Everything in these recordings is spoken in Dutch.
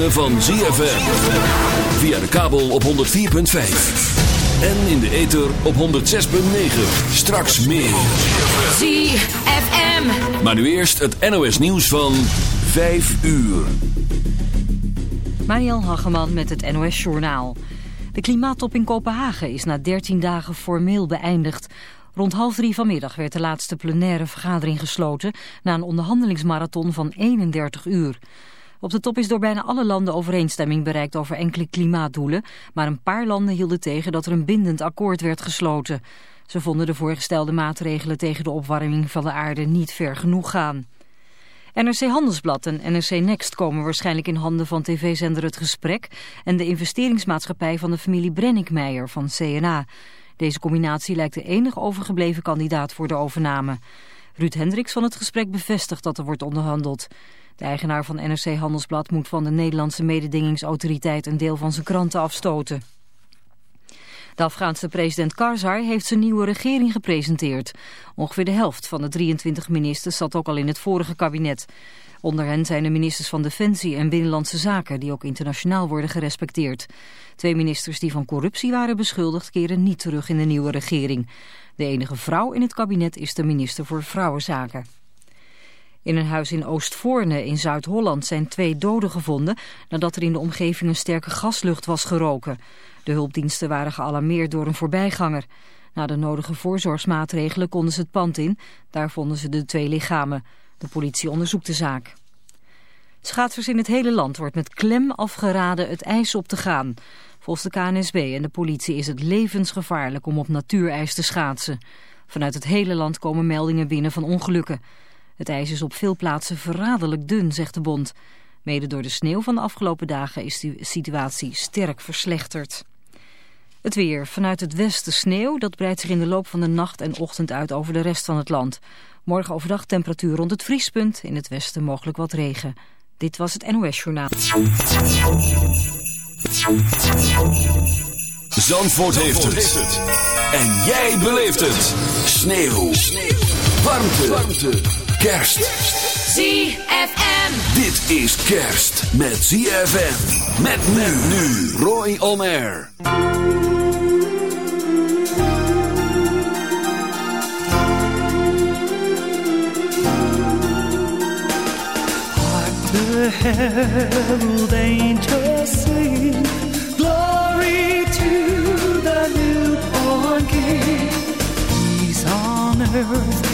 van ZFM. Via de kabel op 104.5. En in de ether op 106.9. Straks meer. ZFM. Maar nu eerst het NOS nieuws van 5 uur. Mariel Hageman met het NOS Journaal. De klimaattop in Kopenhagen is na 13 dagen formeel beëindigd. Rond half drie vanmiddag werd de laatste plenaire vergadering gesloten... na een onderhandelingsmarathon van 31 uur. Op de top is door bijna alle landen overeenstemming bereikt over enkele klimaatdoelen, maar een paar landen hielden tegen dat er een bindend akkoord werd gesloten. Ze vonden de voorgestelde maatregelen tegen de opwarming van de aarde niet ver genoeg gaan. NRC Handelsblad en NRC Next komen waarschijnlijk in handen van tv-zender Het Gesprek en de investeringsmaatschappij van de familie Brenninkmeijer van CNA. Deze combinatie lijkt de enige overgebleven kandidaat voor de overname. Ruud Hendricks van Het Gesprek bevestigt dat er wordt onderhandeld. De eigenaar van NRC Handelsblad moet van de Nederlandse mededingingsautoriteit een deel van zijn kranten afstoten. De Afghaanse president Karzai heeft zijn nieuwe regering gepresenteerd. Ongeveer de helft van de 23 ministers zat ook al in het vorige kabinet. Onder hen zijn de ministers van Defensie en Binnenlandse Zaken... die ook internationaal worden gerespecteerd. Twee ministers die van corruptie waren beschuldigd... keren niet terug in de nieuwe regering. De enige vrouw in het kabinet is de minister voor Vrouwenzaken. In een huis in Oostvoorne in Zuid-Holland zijn twee doden gevonden nadat er in de omgeving een sterke gaslucht was geroken. De hulpdiensten waren gealarmeerd door een voorbijganger. Na de nodige voorzorgsmaatregelen konden ze het pand in. Daar vonden ze de twee lichamen. De politie onderzoekt de zaak. Schaatsers in het hele land wordt met klem afgeraden het ijs op te gaan. Volgens de KNSB en de politie is het levensgevaarlijk om op natuurijs te schaatsen. Vanuit het hele land komen meldingen binnen van ongelukken. Het ijs is op veel plaatsen verraderlijk dun, zegt de bond. Mede door de sneeuw van de afgelopen dagen is de situatie sterk verslechterd. Het weer. Vanuit het westen sneeuw. Dat breidt zich in de loop van de nacht en ochtend uit over de rest van het land. Morgen overdag temperatuur rond het vriespunt. In het westen mogelijk wat regen. Dit was het NOS Journaal. Zandvoort, heeft, het. En jij beleeft het. Sneeuw. Warmte. Kerst. ZFM. Dit is kerst met ZFM. Met men nu. Roy On Air. Hark the herald angels sing. Glory to the newborn King. Peace on earth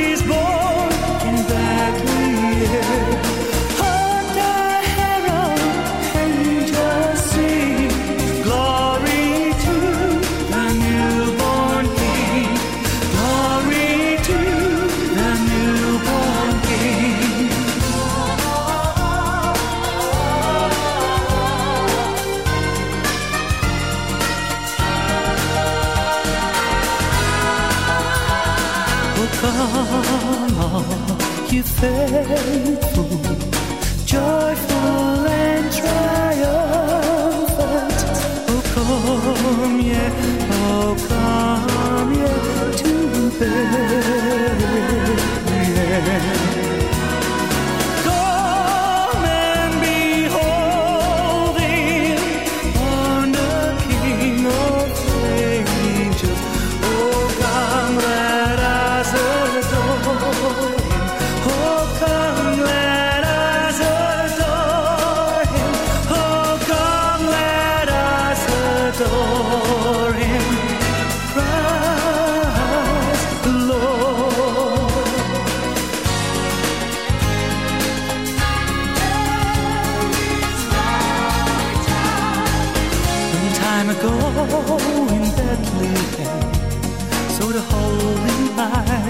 perfeito.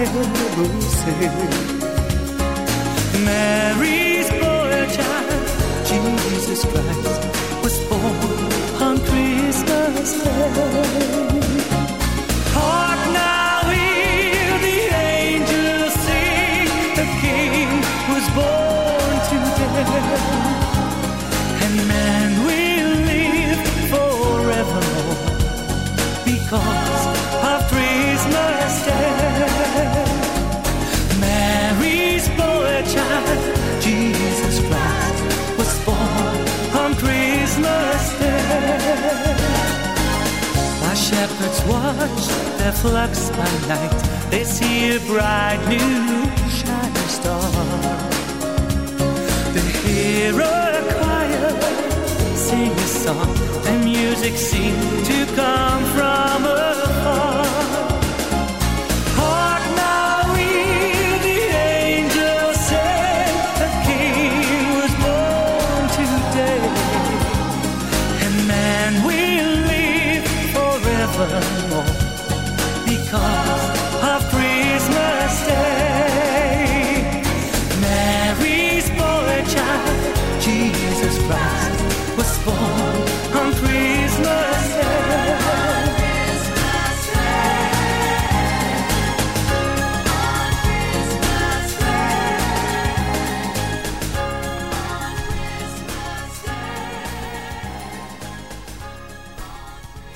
Says. Mary's boy child, Jesus Christ, was born on Christmas Day. Flocks by night, they see a bright new shining star. They hear a choir sing a song, and music seems to come from afar.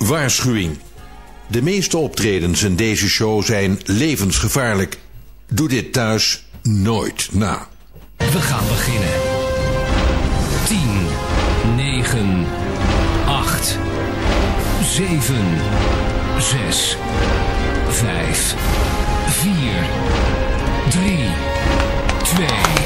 Waarschuwing. De meeste optredens in deze show zijn levensgevaarlijk. Doe dit thuis nooit na. We gaan beginnen. 10, 9, 8, 7, 6, 5, 4, 3, 2,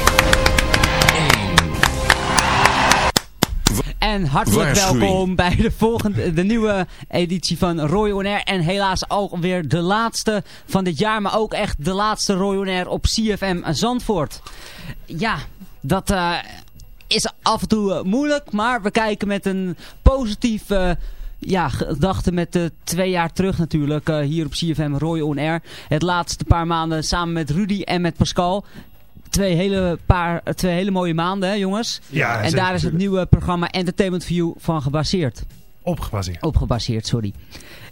En hartelijk welkom bij de volgende, de nieuwe editie van Roy On Air. En helaas ook weer de laatste van dit jaar, maar ook echt de laatste Roy On Air op CFM Zandvoort. Ja, dat eh, is af en toe eh, moeilijk, maar we kijken met een positief... eh, ja, gedachte met de twee jaar terug natuurlijk, hier op CFM Roy On Air. Het laatste paar maanden samen met Rudy en met Pascal. Twee hele, paar, twee hele mooie maanden, hè, jongens? Ja, en daar is het nieuwe programma Entertainment View van gebaseerd. Op gebaseerd. Op gebaseerd, sorry.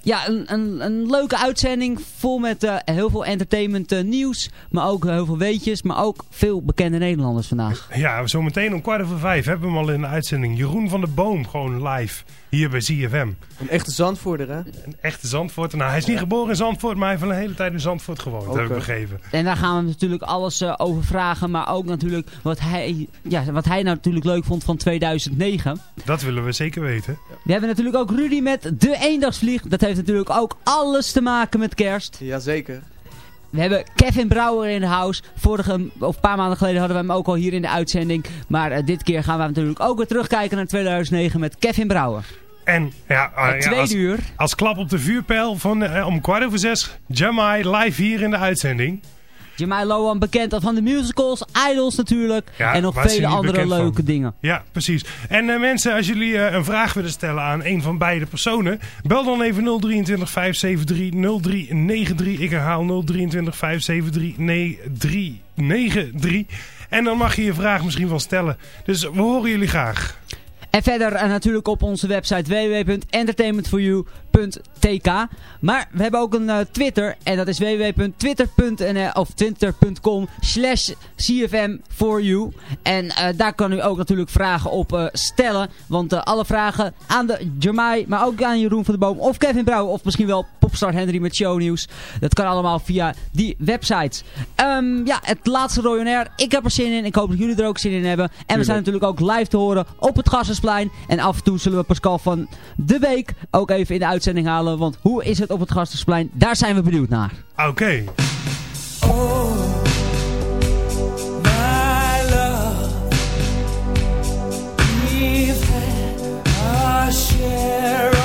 Ja, een, een, een leuke uitzending. Vol met eh, heel veel entertainment eh, nieuws. Maar ook heel veel weetjes. Maar ook veel bekende Nederlanders vandaag. Ja, zometeen om kwart over vijf hebben we hem al in de uitzending. Jeroen van der Boom, gewoon live, hier bij ZFM. Een echte Zandvoorder, hè? Een echte Zandvoort. Nou, hij is niet geboren in Zandvoort, maar hij heeft een hele tijd in Zandvoort gewoond, Oké. heb ik begrepen. En daar gaan we natuurlijk alles eh, over vragen. Maar ook natuurlijk wat hij, ja, wat hij nou natuurlijk leuk vond van 2009. Dat willen we zeker weten. We hebben natuurlijk ook Rudy met de eendagsvlieg. Dat heeft natuurlijk ook alles te maken met kerst. Jazeker. We hebben Kevin Brouwer in de house. Vorige, of een paar maanden geleden hadden we hem ook al hier in de uitzending. Maar eh, dit keer gaan we natuurlijk ook weer terugkijken naar 2009 met Kevin Brouwer. En ja, tweede als, uur. als klap op de vuurpijl van, eh, om kwart over zes, Jamai live hier in de uitzending. Jamai Lowan bekend van de musicals, Idols natuurlijk. Ja, en nog vele andere van? leuke dingen. Ja, precies. En eh, mensen, als jullie eh, een vraag willen stellen aan een van beide personen, bel dan even 023 573 0393. Ik herhaal 023 573 0393. En dan mag je je vraag misschien wel stellen. Dus we horen jullie graag. En verder eh, natuurlijk op onze website www.entertainmentforyou.tk. Maar we hebben ook een eh, Twitter. En dat is www.twitter.nl of twitter.com slash cfm4u. En eh, daar kan u ook natuurlijk vragen op stellen. Want alle vragen aan de Jamai, maar ook aan Jeroen van der Boom of Kevin Brouwer. Of misschien wel Popstar Henry met shownieuws. Dat kan allemaal via die websites. Ehm, ja, het laatste Roy on Air. Ik heb er zin in. Ik hoop dat jullie er ook zin in hebben. En we zijn natuurlijk ook live te horen op het En af en toe zullen we Pascal van de week ook even in de uitzending halen. Want hoe is het op het Gassersplein? Daar zijn we benieuwd naar. Oké. My love, we've had our share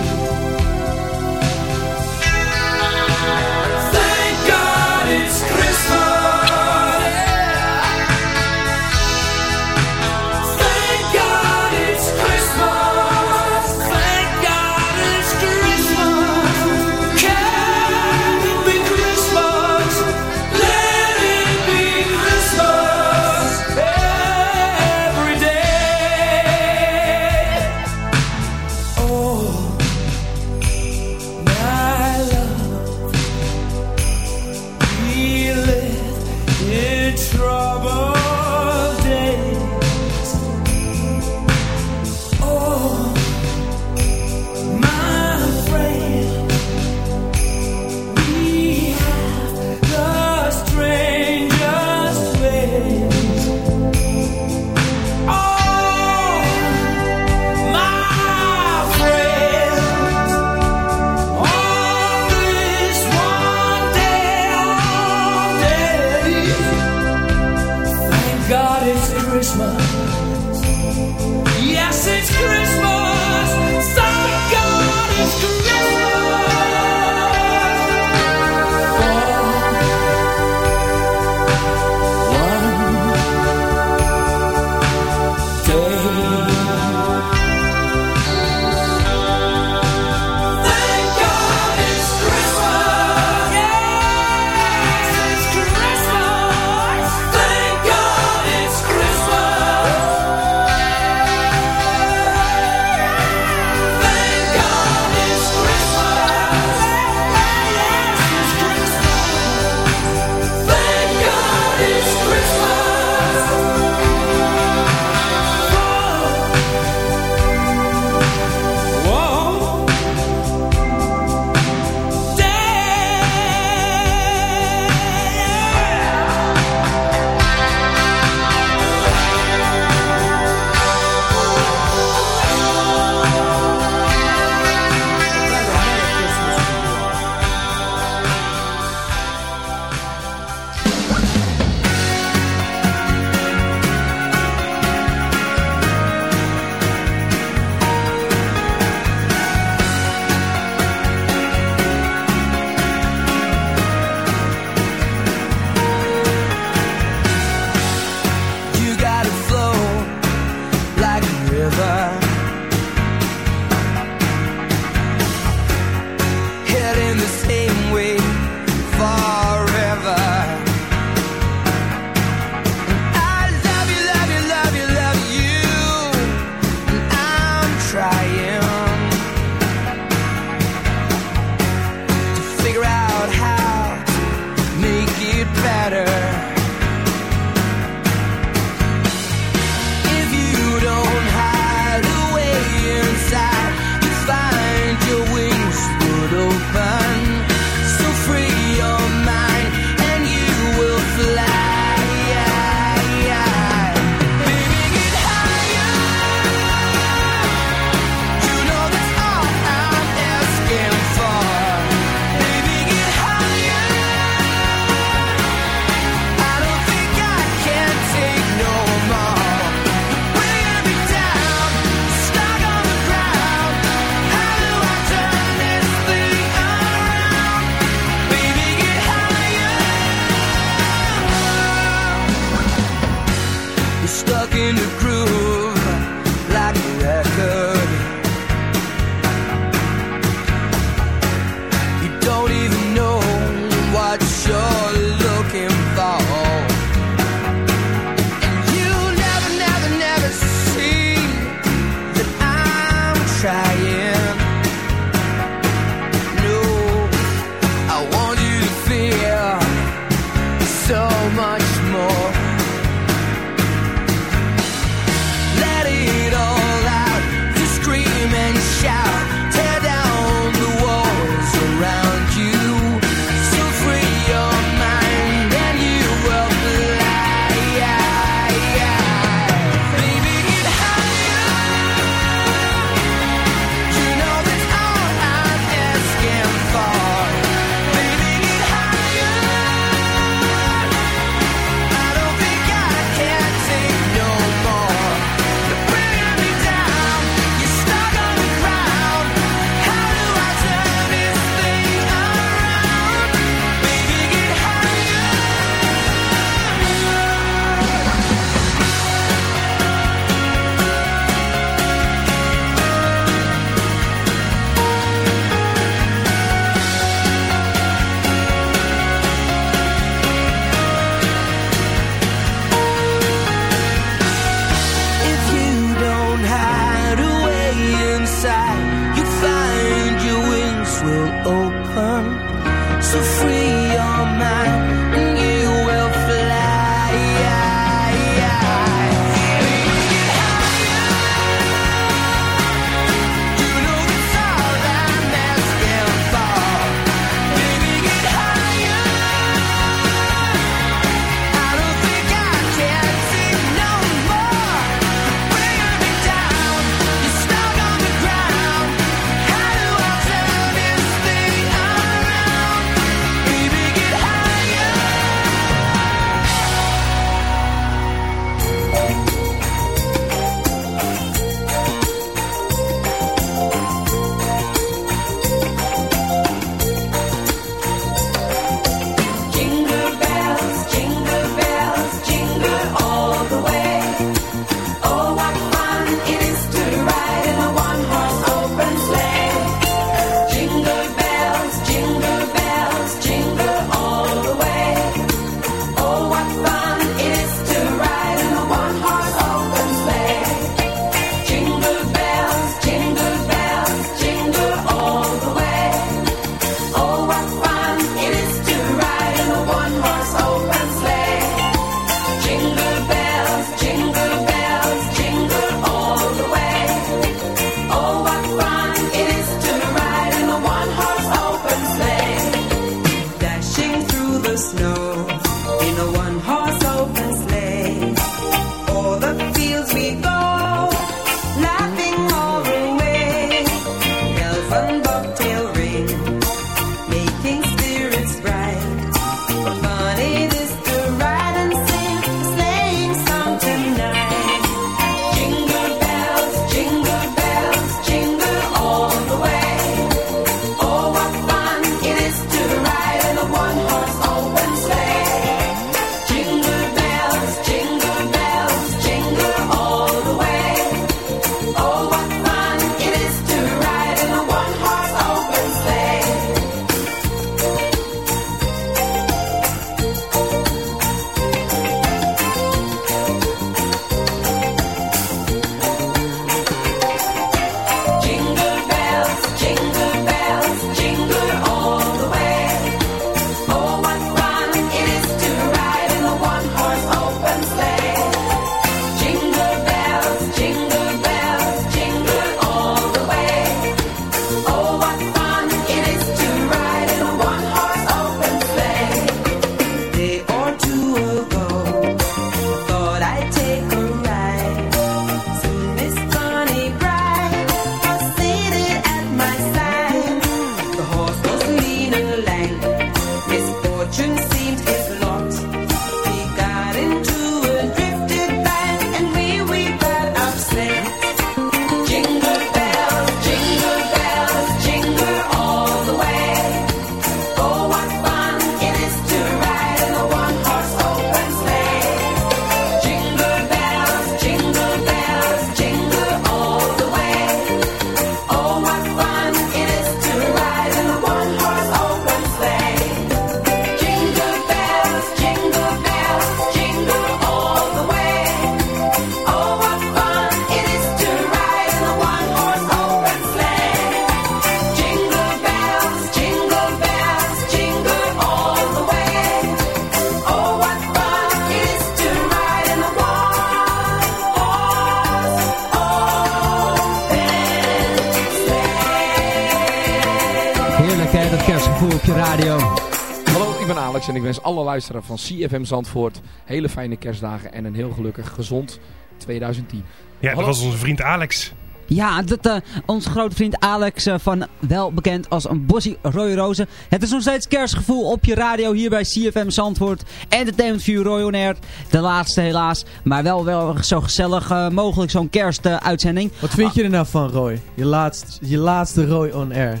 wens alle luisteraars van CFM Zandvoort hele fijne kerstdagen en een heel gelukkig gezond 2010. Ja, dat was onze vriend Alex. Ja, dat, uh, onze grote vriend Alex uh, van wel bekend als een Bossie Roy Rozen. Het is nog steeds kerstgevoel op je radio hier bij CFM Zandvoort. Entertainment View Roy On Air. De laatste helaas, maar wel, wel zo gezellig uh, mogelijk zo'n kerstuitzending. Wat vind je er nou van Roy? Je laatste, je laatste Roy On Air.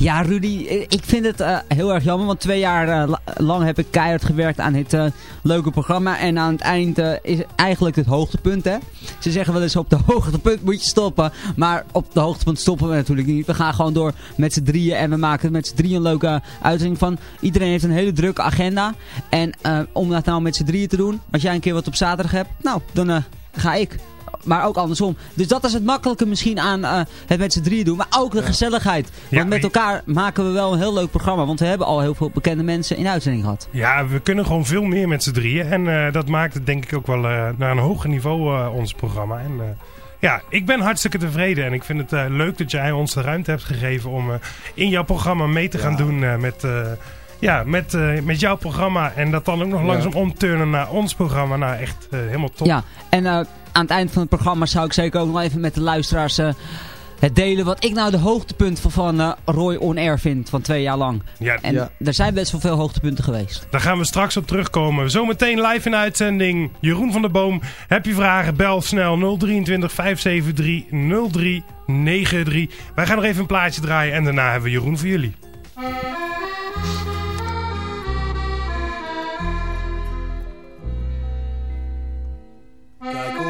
Ja, Rudy, ik vind het uh, heel erg jammer, want twee jaar uh, lang heb ik keihard gewerkt aan dit leuke programma. En aan het eind is eigenlijk het hoogtepunt, hè. Ze zeggen wel eens op de hoogtepunt moet je stoppen, maar op de hoogtepunt stoppen we natuurlijk niet. We gaan gewoon door met z'n drieën en we maken met z'n drieën een leuke uitzending van. Iedereen heeft een hele drukke agenda. En om dat nou met z'n drieën te doen, als jij een keer wat op zaterdag hebt, nou, dan ga ik maar ook andersom. Dus dat is het makkelijke misschien aan uh, het met z'n drieën doen. Maar ook de gezelligheid. Want ja, met elkaar maken we wel een heel leuk programma. Want we hebben al heel veel bekende mensen in uitzending gehad. Ja, we kunnen gewoon veel meer met z'n drieën. En uh, dat maakt het denk ik ook wel uh, naar een hoger niveau ons programma. En ja, ik ben hartstikke tevreden. En ik vind het leuk dat jij ons de ruimte hebt gegeven om in jouw programma mee te gaan ja. doen met... Ja, met, uh, met jouw programma. En dat dan ook nog langzaam ja. omturnen naar ons programma. Nou, echt uh, helemaal top. Ja, en uh, aan het eind van het programma zou ik zeker ook nog even met de luisteraars het delen. Wat ik nou de hoogtepunt van, van Roy On Air vind. Van twee jaar lang. Ja, en ja. er zijn best wel veel hoogtepunten geweest. Daar gaan we straks op terugkomen. Zometeen live in uitzending. Jeroen van der Boom. Heb je vragen? Bel snel 023 573 0393. Wij gaan nog even een plaatje draaien. En daarna hebben we Jeroen voor jullie. Kijk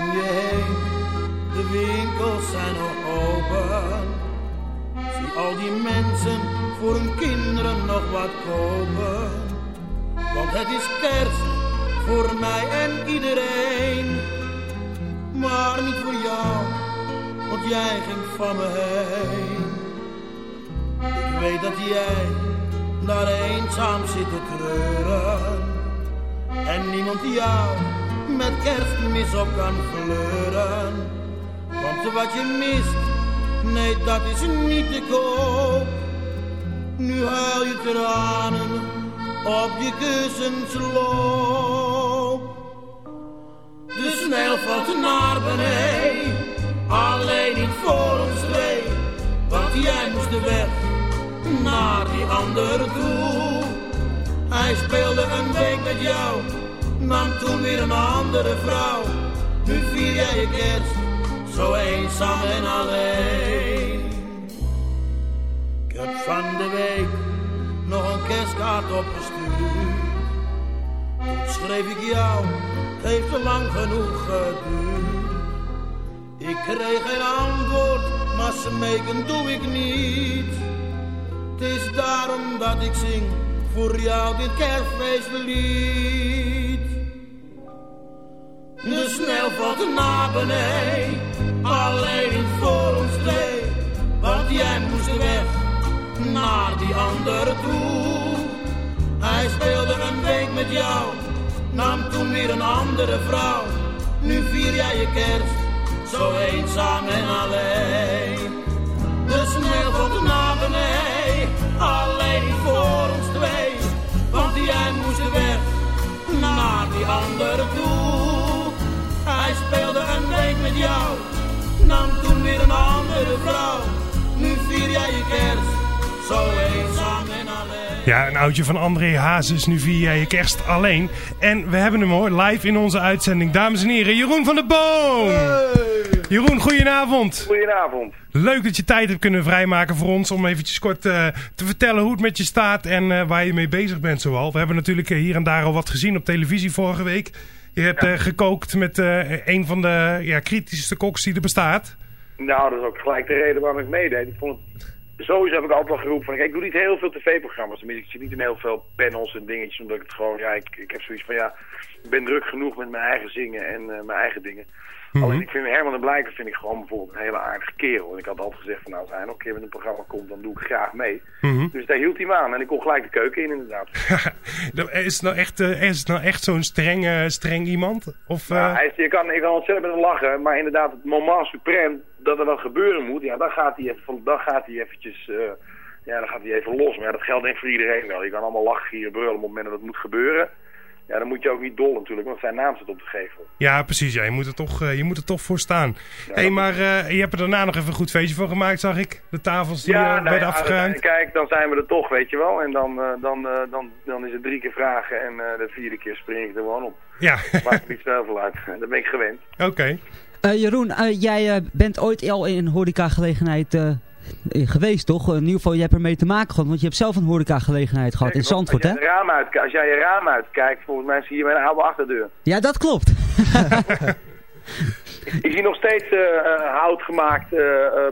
voor hun kinderen nog wat kopen. Want het is kerst voor mij en iedereen. Maar niet voor jou, want jij ging van me heen. Ik weet dat jij daar eenzaam zit te treuren. En niemand jou met kerstmis op kan fleuren. Want wat je mist, nee dat is niet te koop. Nu huil je tranen op je kussensloop. De snel valt naar beneden, alleen niet voor ons twee. Want jij moest de weg naar die andere toe. Hij speelde een week met jou nam toen weer een andere vrouw. Nu vier jij je kerst, zo eenzaam en alleen. Heb van de week nog een kerstkaart opgestuurd. Toen schreef ik jou, het heeft te lang genoeg geduurd. Ik kreeg geen antwoord, maar smeken doe ik niet. Het is daarom dat ik zing voor jou dit kerstfeestlied. De snel valt naar beneden, alleen voor ons twee. Want jij moest weg naar die andere toe. Hij speelde een week met jou, nam toen weer een andere vrouw. Nu vier jij je kerst, zo eenzaam en alleen. De sneeuw valt naar beneden, alleen voor ons twee. Want jij moest weg naar die andere toe. Hij speelde een week met jou, nam toen weer een andere vrouw. Nu vier jij je kerst, Ja, een oudje van André Hazes, nu vier jij je kerst alleen. En we hebben hem hoor, live in onze uitzending. Dames en heren, Jeroen van der Boom! Hey. Jeroen, goedenavond. Goedenavond. Leuk dat je tijd hebt kunnen vrijmaken voor ons om eventjes kort uh, te vertellen hoe het met je staat en uh, waar je mee bezig bent zoal. We hebben natuurlijk hier en daar al wat gezien op televisie vorige week. Je hebt ja. uh, gekookt met een van de ja, kritischste koks die er bestaat. Nou, dat is ook gelijk de reden waarom ik meedeed. Ik vond het... Sowieso heb ik altijd wel geroepen van, kijk, ik doe niet heel veel tv-programma's. Ik zit niet in heel veel panels en dingetjes, omdat ik het gewoon, ja, ik, ik heb zoiets van, ja, ik ben druk genoeg met mijn eigen zingen en uh, mijn eigen dingen. Mm -hmm. Alleen ik vind Herman de Blijker vind ik gewoon bijvoorbeeld een hele aardige kerel. En ik had altijd gezegd van nou, als hij nog een keer met een programma komt, dan doe ik graag mee. Mm -hmm. Dus daar hield hij me aan. En ik kon gelijk de keuken in inderdaad. is het nou echt, uh, is het nou echt zo'n streng, uh, streng iemand? Of, uh... nou, hij is, je, kan, je kan ontzettend met hem lachen. Maar inderdaad, het moment suprem dat er wat gebeuren moet, ja, dan gaat hij, even, dan gaat hij eventjes ja, dan gaat hij even los. Maar ja, dat geldt denk ik voor iedereen wel. Je kan allemaal lachen, gieren, brullen op het moment dat het moet gebeuren. Ja, dan moet je ook niet dol natuurlijk, want zijn naam staat op de gevel. Ja, precies. Ja. Je, moet er toch, eh, je moet er toch voor staan. Hé, hey, maar eh, je hebt er daarna nog even een goed feestje van gemaakt, zag ik. De tafels die Ja, eh, nou werden ja, afgeruimd. Kijk, dan zijn we er toch, weet je wel. En dan, eh, dan, eh, dan, dan is het drie keer vragen en eh, de vierde keer spring ik er gewoon op. Ja, Maakt niet zoveel uit. Dat ben ik gewend. oké. Eh, Jeroen, eh, jij eh, bent ooit al in een horecagelegenheid geweest, toch? In ieder geval, je hebt ermee te maken gehad, want je hebt zelf een horecagelegenheid gehad in Zandvoort, hè? raam Als jij je raam uitkijkt, volgens mij zie je mijn oude achterdeur. Ja, dat klopt. Is hij nog steeds eh, hout gemaakt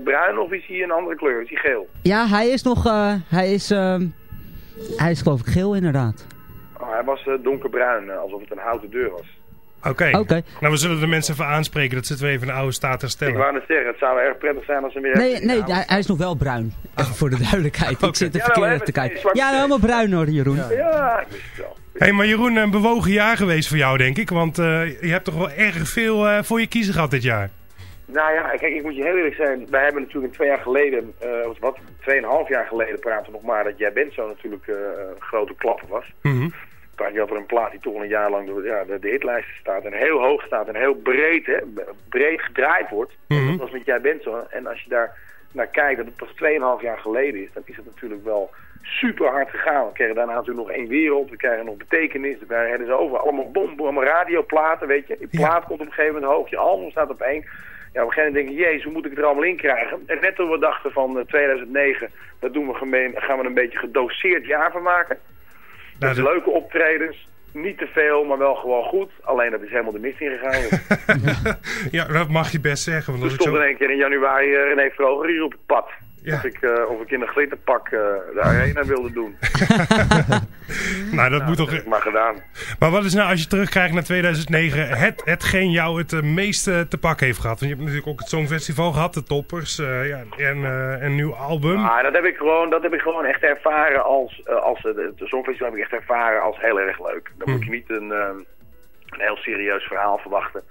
bruin of is hij een andere kleur? Is hij geel? ja, hij is nog, hij is, ehm, hij is geloof ik geel inderdaad. Oh, hij was donkerbruin, alsof het een houten deur was. Oké. Oké. Nou, we zullen de mensen even aanspreken dat ze het weer even in de oude staat Ik herstellen. wou net zeggen, het zou erg prettig zijn als ze weer... Nee, nee, Ja, hij, hij is nog wel bruin. Even voor de duidelijkheid. Ik zit de Ja, wel, verkeerde hè, te kijken. Ja, streep. helemaal bruin hoor, Jeroen. Ja, ik wist het wel. Hé, hey, maar Jeroen, een bewogen jaar geweest voor jou, denk ik. Want eh, je hebt toch wel erg veel eh, voor je kiezen gehad dit jaar. Nou ja, kijk, ik moet je heel eerlijk zijn. Wij hebben natuurlijk twee jaar geleden, eh, of wat, tweeënhalf jaar geleden praten we nog maar dat jij bent zo natuurlijk eh, een grote klapper was. Mhm. Praat je over een plaat die toch al een jaar lang door ja, de, de hitlijsten staat en heel hoog staat en heel breed, hè, breed gedraaid wordt. Mhm. Dat was met Jij Bent Zo. En als je daar naar kijkt, dat het pas 2,5 jaar geleden is, dan is het natuurlijk wel super hard gegaan. We kregen daarna natuurlijk nog één wereld, we krijgen nog betekenis, we krijgen ze over allemaal bom, allemaal radioplaten, weet je. Die plaat komt op een gegeven moment hoog, je album staat op één. Ja, op een gegeven moment denk je, jezus, hoe moet ik het er allemaal in krijgen? En net toen we dachten van eh, 2009, dat doen we gemeen, gaan we een beetje gedoseerd jaar van maken. Nou, Dus de- leuke optredens, niet te veel, maar wel gewoon goed. Alleen dat is helemaal de mist ingegaan. ja, dat mag je best zeggen. Want ik stond zo... in één keer in januari eh, René Vroger hier op het pad. Ja. Of, ik, eh, of ik in een glitterpak eh, de arena wilde doen. Nou, dat moet Dat toch... maar gedaan. Maar wat is nou, als je terugkijkt naar 2009, het, hetgeen jou het eh, meeste te pakken heeft gehad? Want je hebt natuurlijk ook het Songfestival gehad, de toppers eh, ja, en een nieuw album. Maar dat heb ik gewoon, dat heb ik gewoon echt ervaren als, als de Songfestival heb ik echt ervaren als heel erg leuk. Dan moet je niet een, een heel serieus verhaal verwachten.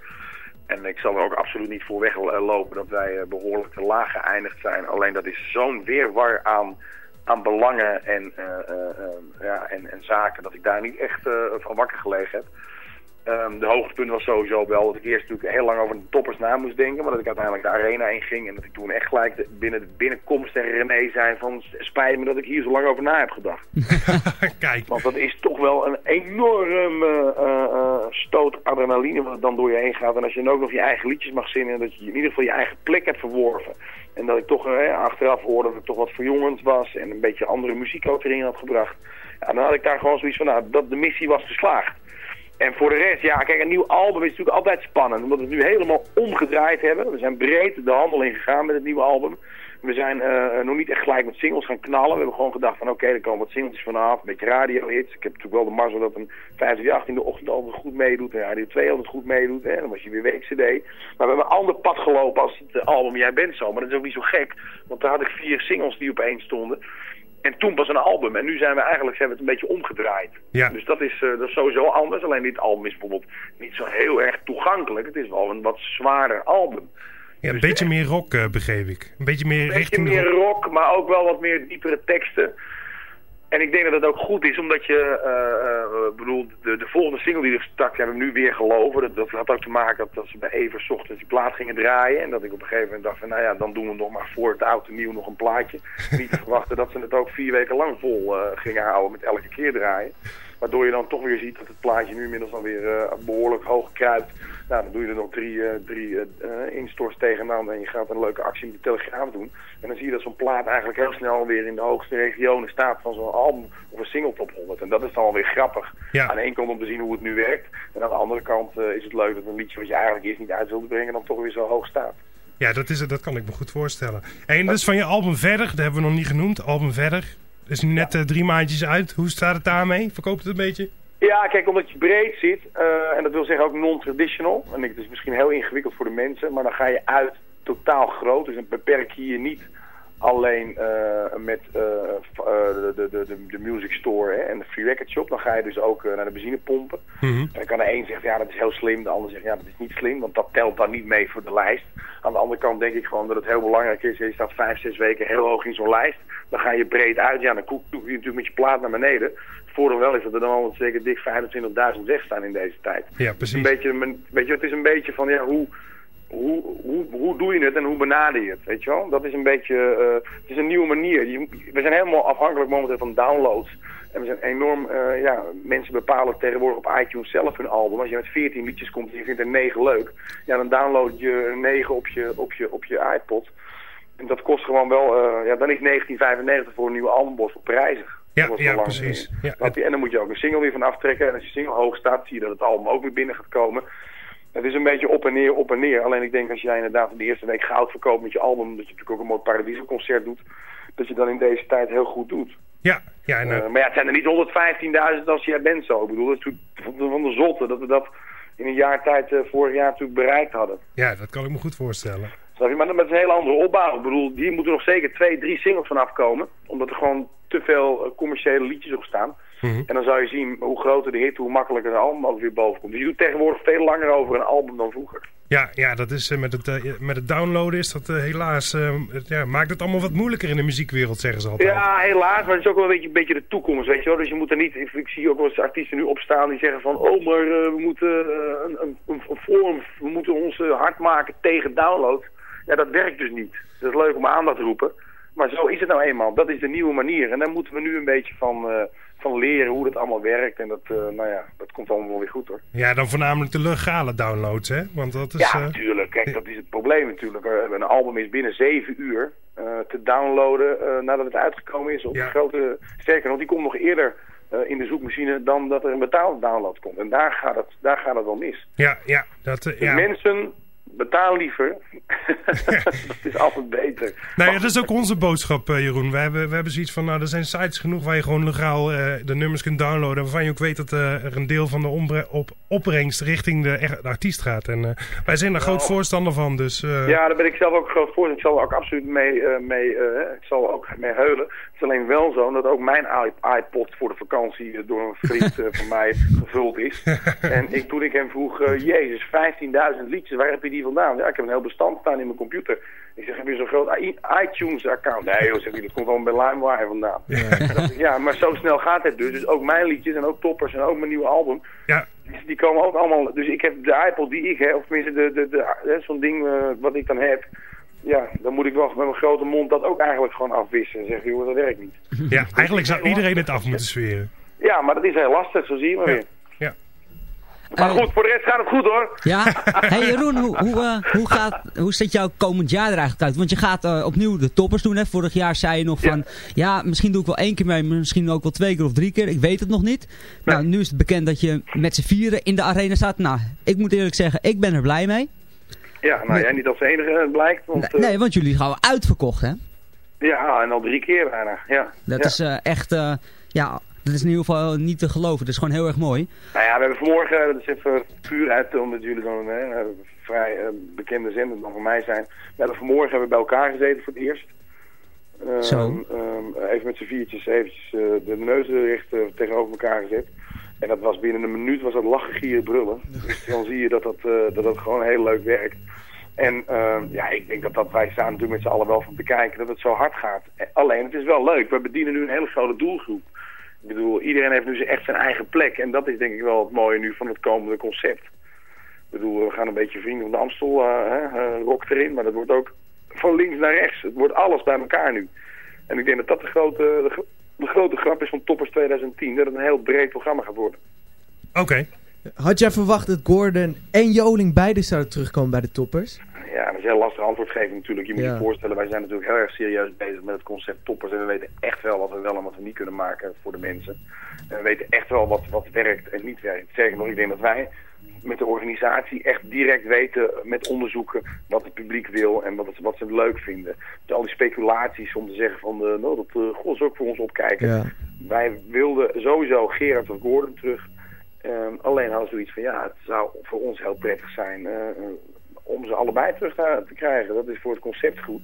En ik zal er ook absoluut niet voor weglopen dat wij eh, behoorlijk te laag geëindigd zijn. Alleen dat is zo'n weerwar aan, aan belangen en, eh, eh, eh, ja, en, en zaken dat ik daar niet echt eh, van wakker gelegen heb. Ehm, de hoogtepunt was sowieso wel dat ik eerst natuurlijk heel lang over de toppers na moest denken. Maar dat ik uiteindelijk de arena in ging. En dat ik toen echt gelijk de- binnen de binnenkomst tegen René zei van... Spijt me dat ik hier zo lang over na heb gedacht. Kijk, Want dat is toch wel een enorme eh, eh, stoot adrenaline wat dan door je heen gaat. En als je dan ook nog je eigen liedjes mag zingen. En dat je in ieder geval je eigen plek hebt verworven. En dat ik toch eh, achteraf hoorde dat ik toch wat verjongend was. En een beetje andere muziek ook erin had gebracht. Ja, dan had ik daar gewoon zoiets van, nou, dat de missie was geslaagd. En voor de rest, ja, kijk, een nieuw album is natuurlijk altijd spannend. Omdat we het nu helemaal omgedraaid hebben. We zijn breed de handel in gegaan met het nieuwe album. We zijn eh, nog niet echt gelijk met singles gaan knallen. We hebben gewoon gedacht van, oké, er komen wat singeltjes vanaf. Een beetje radiohits. Ik heb natuurlijk wel de mazzel dat een 538 in de ochtend altijd goed meedoet. En Radio 2 altijd goed meedoet. Hè. Dan was je weer week-cd. Maar we hebben een ander pad gelopen als het album Jij Bent Zo. Maar dat is ook niet zo gek. Want daar had ik vier singles die opeens stonden. En toen pas een album. En nu zijn we eigenlijk zijn we het een beetje omgedraaid. Ja. Dus dat is, eh, dat is sowieso anders. Alleen dit album is bijvoorbeeld niet zo heel erg toegankelijk. Het is wel een wat zwaarder album. ja, een dus beetje meer rock eh, begreep ik. Een beetje meer Een beetje richting meer rock. rock, maar ook wel wat meer diepere teksten. En ik denk dat dat ook goed is, omdat je, eh, eh, bedoel, de, de volgende single die er stak, hebben we nu weer geloven. Dat, dat had ook te maken dat, dat ze bij Evers ochtends die plaat gingen draaien. En dat ik op een gegeven moment dacht van, nou ja, dan doen we nog maar voor het oud en nieuw nog een plaatje. Niet te verwachten dat ze het ook vier weken lang vol eh, gingen houden met elke keer draaien. Waardoor je dan toch weer ziet dat het plaatje nu inmiddels dan weer eh, behoorlijk hoog kruipt. Nou, dan doe je er nog drie, eh, drie eh, eh, instores tegenaan en je gaat een leuke actie met de Telegraaf doen. En dan zie je dat zo'n plaat eigenlijk heel snel weer in de hoogste regionen staat van zo'n album of een single top 100. En dat is dan alweer grappig. Ja. Aan de ene kant om te zien hoe het nu werkt. En aan de andere kant is het leuk dat een liedje wat je eigenlijk eerst niet uit wilde brengen dan toch weer zo hoog staat. Ja, dat, is, het, dat kan ik me goed voorstellen. En dat is van je album Verder, dat hebben we nog niet genoemd. Album Verder. Is nu net eh, drie maandjes uit. Hoe staat het daarmee? Verkoopt het een beetje? Ja, kijk, omdat je breed zit, eh, en dat wil zeggen ook non-traditional. En ik- het is misschien heel ingewikkeld voor de mensen, maar dan ga je uit totaal groot. Dus dan beperk je je niet alleen uh, met uh, de, de, de, de music store hè, en de free record shop. Dan ga je dus ook naar de benzinepompen. Mm -hmm. En dan kan de een zeggen, ja dat is heel slim. De ander zegt, ja dat is niet slim, want dat telt dan niet mee voor de lijst. Aan de andere kant denk ik gewoon dat het heel belangrijk is. Je staat vijf, zes weken heel hoog in zo'n lijst. Dan ga je breed uit. Ja, dan koek je natuurlijk met je plaat naar beneden. Voordeel wel is dat er dan al zeker dik 25.000 wegstaan in deze tijd. Ja, precies. Een beetje, weet je, het is een beetje van, ja, hoe hoe, hoe, hoe doe je het en hoe benader je het, weet je wel? Dat is een beetje, uh, het is een nieuwe manier. Je, we zijn helemaal afhankelijk momenteel van downloads. En we zijn enorm, uh, ja, mensen bepalen tegenwoordig op iTunes zelf hun album. Als je met 14 liedjes komt en je vindt er 9 leuk, ja, dan download je 9 op je, op je, op je iPod. En dat kost gewoon wel, uh, ja, dan is 1995 voor een nieuwe albumbos op prijzig. Ja, ja precies. Ja. En dan moet je ook een single weer van aftrekken. En als je single hoog staat, zie je dat het album ook weer binnen gaat komen. Het is een beetje op en neer, op en neer. Alleen ik denk als jij inderdaad de eerste week goud verkoopt met je album... dat je natuurlijk ook een mooi Paradiso concert doet... dat je dan in deze tijd heel goed doet. Ja, ja. En, uh... uh, maar ja, het zijn er niet 115.000 als jij bent zo. Ik bedoel, dat is van de zotte dat we dat in een jaar tijd uh, vorig jaar natuurlijk bereikt hadden. Ja, dat kan ik me goed voorstellen. Snap je? Maar dat is een hele andere opbouw. Ik bedoel, hier moeten nog zeker twee, drie singles vanaf komen. Omdat er gewoon te veel commerciële liedjes op staan. Mm -hmm. En dan zou je zien hoe groter de hit, hoe makkelijker een album ook weer boven komt. Dus je doet tegenwoordig veel langer over een album dan vroeger. Ja, ja dat is, uh, met, het, uh, met het downloaden is dat uh, helaas, ja, maakt het allemaal wat moeilijker in de muziekwereld, zeggen ze altijd. Ja, helaas, maar het is ook wel een beetje, een beetje de toekomst, weet je wel. Dus je moet er niet, ik zie ook wel eens artiesten nu opstaan die zeggen van, oh, maar we moeten een, een, een, een vorm, we moeten ons hard maken tegen download. Ja, dat werkt dus niet. Dat is leuk om aandacht te roepen. Maar zo is het nou eenmaal. Dat is de nieuwe manier. En daar moeten we nu een beetje van, uh, van leren hoe dat allemaal werkt. En dat, uh, nou ja, dat komt allemaal weer goed hoor. Ja, dan voornamelijk de legale downloads, hè? Want dat is, ja, natuurlijk. Kijk, dat is het probleem natuurlijk. Een album is binnen zeven uur uh, te downloaden nadat het uitgekomen is. Op ja. de grote... Sterker nog, die komt nog eerder in de zoekmachine dan dat er een betaalde download komt. En daar gaat het, daar gaat het wel mis. Ja, ja. Dat, dus ja. mensen betaal liever. dat is altijd beter. Nou ja, dat is ook onze boodschap, uh, Jeroen. We hebben, we hebben zoiets van, nou, er zijn sites genoeg waar je gewoon legaal uh, de nummers kunt downloaden. Waarvan je ook weet dat uh, er een deel van de op opbrengst richting de, de, artiest gaat. En wij zijn daar nou, groot voorstander van. Dus, Ja, daar ben ik zelf ook groot voor. Ik zal er ook absoluut mee, mee ik zal ook mee heulen. Het is alleen wel zo dat ook mijn iPod voor de vakantie door een vriend van mij gevuld is. en ik, toen ik hem vroeg, jezus, 15.000 liedjes, waar heb je die vandaan? Ja, ik heb een heel bestand staan in mijn computer. Ik zeg, heb je zo'n groot iTunes-account? Nee joh, zeg ik, dat komt gewoon bij LimeWire vandaan. Ja. maar zo snel gaat het dus. Dus ook mijn liedjes en ook toppers en ook mijn nieuwe album. Ja. Die, die komen ook allemaal... Dus ik heb de iPod die ik heb, of tenminste de, de, de, de, zo'n ding uh, wat ik dan heb... Ja, dan moet ik wel met mijn grote mond dat ook eigenlijk gewoon afwissen. En zeggen, joh, dat werkt niet. Ja, eigenlijk zou iedereen het af moeten sferen. Ja, maar dat is heel lastig, zo zie je maar ja. weer. Ja. Maar goed, voor de rest gaat het goed hoor. Ja, hey Jeroen, hoe, hoe, uh, hoe, gaat, hoe ziet jouw komend jaar er eigenlijk uit? Want je gaat uh, opnieuw de toppers doen. Hè? Vorig jaar zei je nog van, ja. ja. misschien doe ik wel één keer mee, misschien ook wel twee keer of drie keer. Ik weet het nog niet. Nee. Nou, nu is het bekend dat je met z'n vieren in de arena staat. Nou, ik moet eerlijk zeggen, ik ben er blij mee. Ja, nou jij niet als enige blijkt. Want, nee, nee, want jullie gaan uitverkocht hè? Ja, en al drie keer bijna, ja. Dat ja. is uh, echt, ja... Dat is in ieder geval niet te geloven. Dat is gewoon heel erg mooi. Nou ja, we hebben vanmorgen, dat is even puur uit, omdat jullie dan hè, vrij uh, bekende zender dan voor mij zijn. We hebben vanmorgen hebben we bij elkaar gezeten voor het eerst. Zo. Um, even met z'n viertjes eventjes uh, de neuzen recht uh, tegenover elkaar gezet. En dat was binnen een minuut was dat lachen, gieren, brullen. Dus dan zie je dat dat, dat, dat gewoon heel leuk werkt. En uh, ja, ik denk dat, dat wij staan natuurlijk met z'n allen wel van te kijken dat het zo hard gaat. Alleen, het is wel leuk. We bedienen nu een hele grote doelgroep. Ik bedoel, iedereen heeft nu echt zijn eigen plek. En dat is denk ik wel het mooie nu van het komende concept. Ik bedoel, we gaan een beetje Vrienden van de Amstel, uh, rock erin. Maar dat wordt ook van links naar rechts. Het wordt alles bij elkaar nu. En ik denk dat dat de grote, de, de grote grap is van Toppers 2010. Dat het een heel breed programma gaat worden. Oké. Okay. Had jij verwacht dat Gordon en Joling beide zouden terugkomen bij de Toppers? Ja, dat is een heel lastig antwoord geven natuurlijk. Je moet ja. je voorstellen, wij zijn natuurlijk heel erg serieus bezig met het concept toppers. En we weten echt wel wat we wel en wat we niet kunnen maken voor de mensen. En we weten echt wel wat, wat werkt en niet werkt. Zeker nog, ik denk dat wij met de organisatie echt direct weten met onderzoeken wat het publiek wil en wat, het, wat ze leuk vinden. Dus al die speculaties om te zeggen van, de, nou, dat uh, God is ook voor ons opkijken. Ja. Wij wilden sowieso Gerard of Gordon terug. Um, alleen hadden zoiets van, ja, het zou voor ons heel prettig zijn... Uh, om ze allebei terug te krijgen. Dat is voor het concept goed.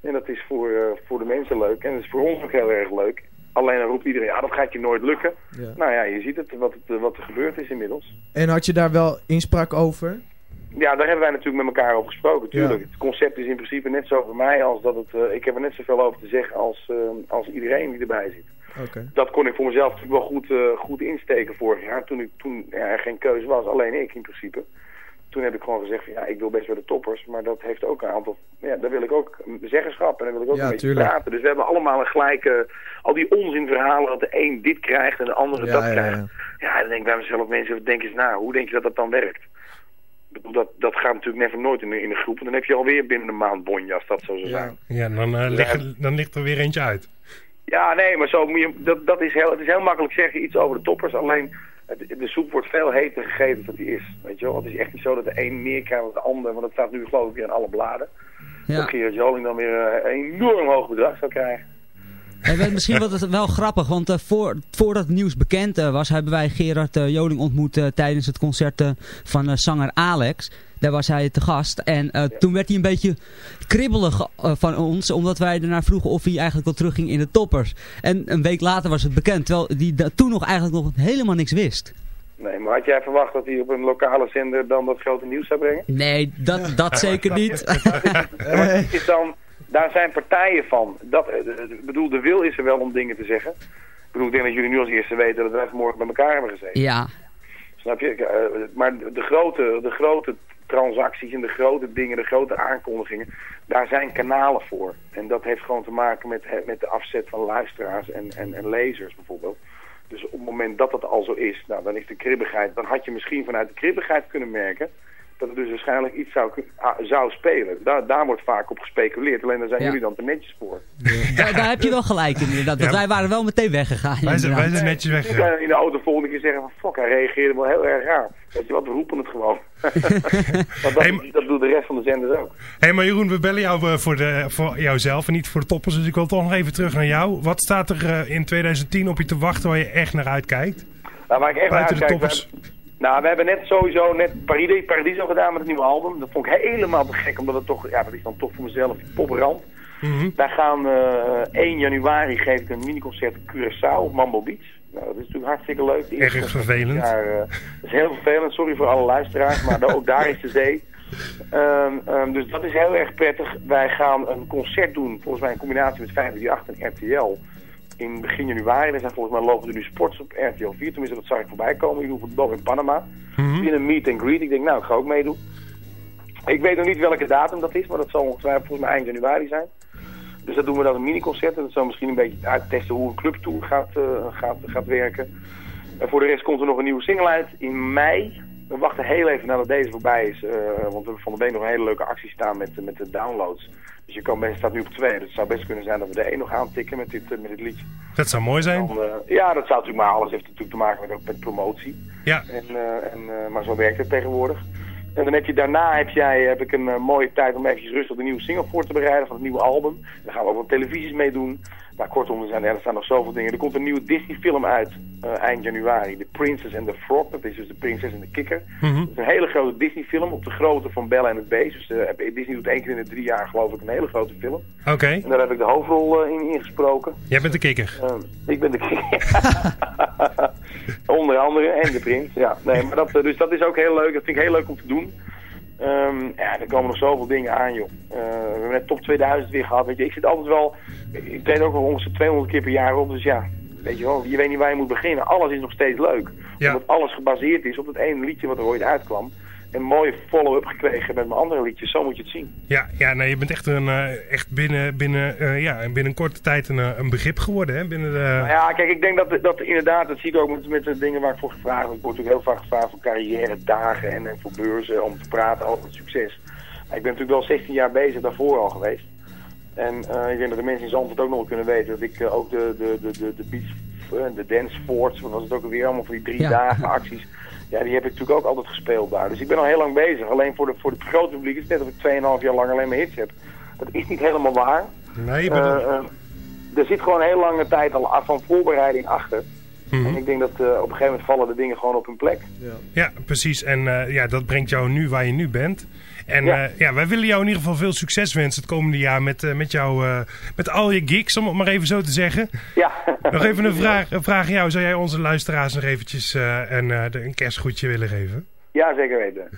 En dat is voor, eh, voor de mensen leuk. En dat is voor ons ook heel erg leuk. Alleen dan roept iedereen, ja, dat gaat je nooit lukken. Ja. Nou ja, je ziet het, wat, het, eh, wat er gebeurd is inmiddels. En had je daar wel inspraak over? Ja, daar hebben wij natuurlijk met elkaar over gesproken, tuurlijk. Het concept is in principe net zo voor mij als dat het... eh, ik heb er net zoveel over te zeggen als, eh, als iedereen die erbij zit. Oké. Dat kon ik voor mezelf natuurlijk wel goed, goed insteken vorig jaar. Toen, ik, toen ja, er geen keuze was, alleen ik in principe. Toen heb ik gewoon gezegd van ja, ik wil best bij de toppers. Maar dat heeft ook een aantal... Ja, daar wil ik ook zeggenschap en daar wil ik ook Ja, een beetje tuurlijk. praten. Dus we hebben allemaal een gelijke... Al die onzinverhalen dat de een dit krijgt en de andere Ja, dat ja, krijgt. ja. Ja, dan denk ik bij mezelf, mensen, denk eens na. Hoe denk je dat dat dan werkt? Ik bedoel, dat, dat gaat natuurlijk never nooit in de, in de groep. En dan heb je alweer binnen een maand bonje als dat zo zou zijn. Ja, dan, eh, ligt, dan ligt er weer eentje uit. Ja, nee, maar zo moet je, dat, dat is heel, het is heel makkelijk zeggen iets over de toppers. Alleen de soep wordt veel heter gegeten dan die is. Weet je wel? Het is echt niet zo dat de een meer krijgt dan de ander. Want dat staat nu geloof ik weer in alle bladen. Ja. Dat Gerard Joling dan weer eh, een enorm hoog bedrag zou krijgen. Misschien was het wel grappig, want eh, voor, voordat het nieuws bekend eh, was, hebben wij Gerard Joling ontmoet tijdens het concert van zanger Alex. Daar was hij te gast. En eh, toen werd hij een beetje kribbelig eh, van ons, omdat wij daarna vroegen of hij eigenlijk wel terugging in de toppers. En een week later was het bekend, terwijl hij toen nog eigenlijk nog helemaal niks wist. Nee, maar had jij verwacht dat hij op een lokale zender dan dat grote nieuws zou brengen? Nee, dat, dat zeker niet. Ja, maar het is dan, daar zijn partijen van. Dat, eh, bedoel, de wil is er wel om dingen te zeggen. Ik bedoel, ik denk dat jullie nu als eerste weten dat wij vanmorgen bij elkaar hebben gezeten. ja, Snap je? Maar de, de grote, de grote transacties en de grote dingen, de grote aankondigingen, daar zijn kanalen voor. En dat heeft gewoon te maken met, he- met de afzet van luisteraars en, en, en lezers bijvoorbeeld. Dus op het moment dat dat al zo is, nou, dan is de kribbigheid, dan had je misschien vanuit de kribbigheid kunnen merken dat er dus waarschijnlijk iets zou, ah, zou spelen. Daar, daar wordt vaak op gespeculeerd, alleen daar zijn Ja. jullie dan te netjes voor. daar, daar heb je wel gelijk in inderdaad. Want Ja. wij waren wel meteen weggegaan. Wij zijn, wij zijn netjes Je weggegaan. in de auto volgende keer zeggen van fuck, hij reageerde wel heel erg raar. Weet je wat, we roepen het gewoon. Want dat, Hey, dat doet de rest van de zenders ook. Hé, maar Jeroen, we bellen jou eh, voor, de, voor jouzelf en niet voor de toppers. Dus ik wil toch nog even terug naar jou. Wat staat er eh, in 2010 op je te wachten waar je echt naar uitkijkt? Nou, waar ik echt naar Buiten de uitkijk, toppers. Nou, we hebben net sowieso net Paradiso, Paradiso gedaan met het nieuwe album. Dat vond ik helemaal te gek, omdat het toch, ja, dat is dan toch voor mezelf die poprand. Mhm. Wij gaan eh 1 januari geef ik een miniconcert in Curaçao op Mambo Beach. Nou, dat is natuurlijk hartstikke leuk. Erg vervelend. jaar, eh, dat is heel vervelend, sorry voor alle luisteraars, maar ook daar is de zee. Ehm, ehm, dus dat is heel erg prettig. Wij gaan een concert doen, volgens mij in combinatie met 538 en RTL. In begin januari, er zijn volgens mij lopen er nu sports op RTL 4, tenminste dat zag ik voorbij komen. Die doen voetbal in Panama. Mhm. In een meet and greet. Ik denk, nou, ik ga ook meedoen. Ik weet nog niet welke datum dat is, maar dat zal ongetwijfeld volgens mij eind januari zijn. Dus dat doen we dan een miniconcert. En dat zal misschien een beetje uittesten hoe een clubtour gaat, eh, gaat, gaat werken. En voor de rest komt er nog een nieuwe single uit in mei. We wachten heel even nadat deze voorbij is. eh, want we hebben van de week nog een hele leuke actie staan met, met de downloads. Dus je kan best, staat nu op twee. Dus het zou best kunnen zijn dat we de één nog aantikken met dit, eh, met dit liedje. Dat zou mooi zijn. Dan, eh, ja, dat zou natuurlijk maar alles heeft natuurlijk te maken met, ook met promotie. Ja. En, en, maar zo werkt het tegenwoordig. En dan heb je daarna heb, jij, heb ik een mooie tijd om eventjes rustig de nieuwe single voor te bereiden van het nieuwe album. Daar gaan we ook wat televisies mee doen. Nou, kortom, er, zijn, er staan nog zoveel dingen. Er komt een nieuwe Disney film uit eh, eind januari. The Princess and the Frog. Dat is dus de prinses en de kikker. Mhm. Dat is een hele grote Disney film op de grootte van Bella en het Beest. Dus eh, Disney doet één keer in de drie jaar geloof ik een hele grote film. Oké, En daar heb ik de hoofdrol eh, in ingesproken. jij bent de kikker. Eh, ik ben de Onder andere, en de prins. Ja, nee, maar dat, dus dat is ook heel leuk. Dat vind ik heel leuk om te doen. Ehm, ja, er komen nog zoveel dingen aan, joh. Eh, we hebben net top 2000 weer gehad. Weet je, ik zit altijd wel... Ik treed ook wel ongeveer 200 keer per jaar op. Dus ja, weet je wel, je weet niet waar je moet beginnen. Alles is nog steeds leuk. Ja. Omdat alles gebaseerd is op het ene liedje wat er ooit uitkwam. En mooie follow-up gekregen met mijn andere liedjes. Zo moet je het zien. Ja, ja nee, je bent echt, een, eh, echt binnen, binnen, eh, ja, binnen een korte tijd een, eh, een begrip geworden. Hè? Binnen de... Nou ja, kijk, ik denk dat, dat inderdaad, dat zie ik ook met, met de dingen waar ik voor gevraagd word. Ik word natuurlijk heel vaak gevraagd voor carrière dagen en, en voor beurzen om te praten over het succes. Ik ben natuurlijk wel 16 jaar bezig daarvoor al geweest. En ik denk dat de mensen in Zandvoort ook nog wel kunnen weten dat ik ook de, de, de, de, de eh, de dance sports, wat was het ook alweer allemaal voor die drie Ja. dagen acties. Ja, die heb ik natuurlijk ook altijd gespeeld daar. Dus ik ben al heel lang bezig. Alleen voor, de, voor het grote publiek is het net of ik 2,5 jaar lang alleen maar hits heb. Dat is niet helemaal waar. nee, je bent Eh, eh, er zit gewoon heel lange tijd al af van voorbereiding achter. Mhm. En ik denk dat eh, op een gegeven moment vallen de dingen gewoon op hun plek. Ja, precies. En eh, ja, dat brengt jou nu waar je nu bent. En Ja. ja. ja, wij willen jou in ieder geval veel succes wensen het komende jaar met, eh, met, jou, eh, met al je gigs, om het maar even zo te zeggen. Ja. Nog even een vraag, een vraag aan jou. Zou jij onze luisteraars nog eventjes eh, een, eh, de- een kerstgroetje willen geven? Ja, zeker weten.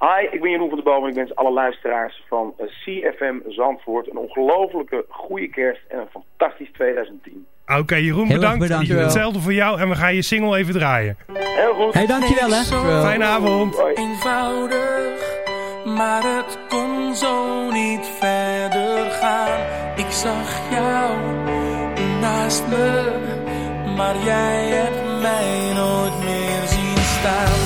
Hi, ik ben Jeroen van der Boom en ik wens alle luisteraars van eh, CFM Zandvoort een ongelofelijke goede kerst en een fantastisch 2010. Oké, Jeroen, Heel bedankt. bedankt. Hetzelfde voor jou en we gaan je single even draaien. Heel goed. Hey, dankjewel hè. Fijne avond. Hoi. eenvoudig, maar het kon zo niet verder gaan. Ik zag jou naast me, maar jij hebt mij nooit meer zien staan.